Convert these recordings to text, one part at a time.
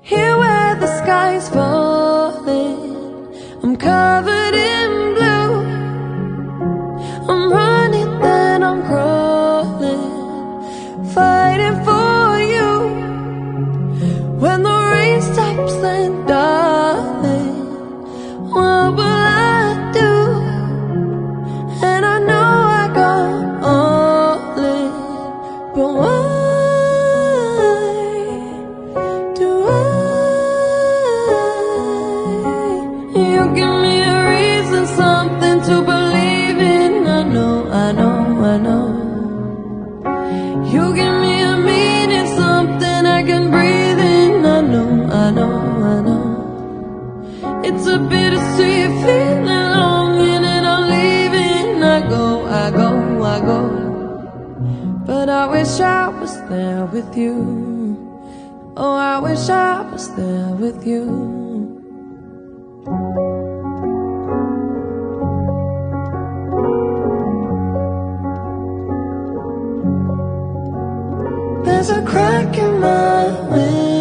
Here where the skies something to believe in. I know, I know, I know. You give me a meaning, something I can breathe in. I know, I know, I know. It's a bittersweet feeling, longing, and I'm leaving. I go, I go, I go. But I wish I was there with you. Oh, I wish I was there with you. There's a crack in my window,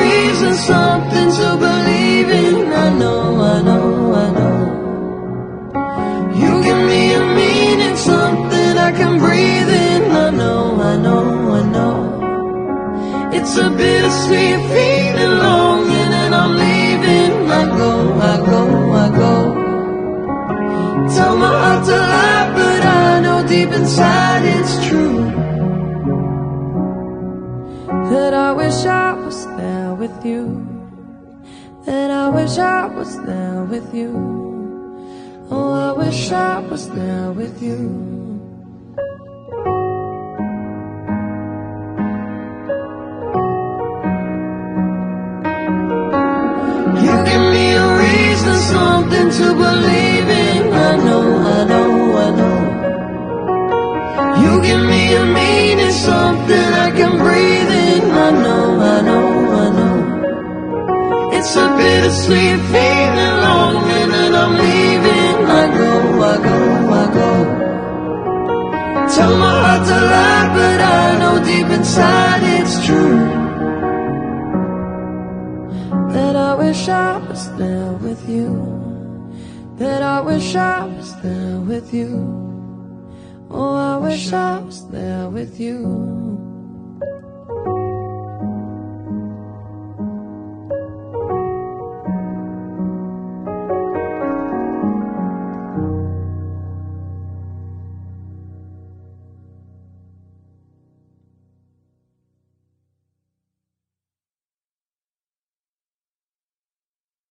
reason, something to believe in. I know, I know, I know. You give me a meaning, something I can breathe in. I know, I know, I know. It's a bittersweet feeling, longing, and I'm leaving. I go, I go, I go. Tell my heart to lie, but I know deep inside it's true. Wish I was there with you. That I wish I was there with you. Oh, I wish I was there with you. You give me a reason, something to believe a bittersweet feeling, longing, and I'm leaving. I go, I go, I go. Tell my heart to lie, but I know deep inside it's true. That I wish I was there with you. That I wish I was there with you. Oh, I wish I was there with you.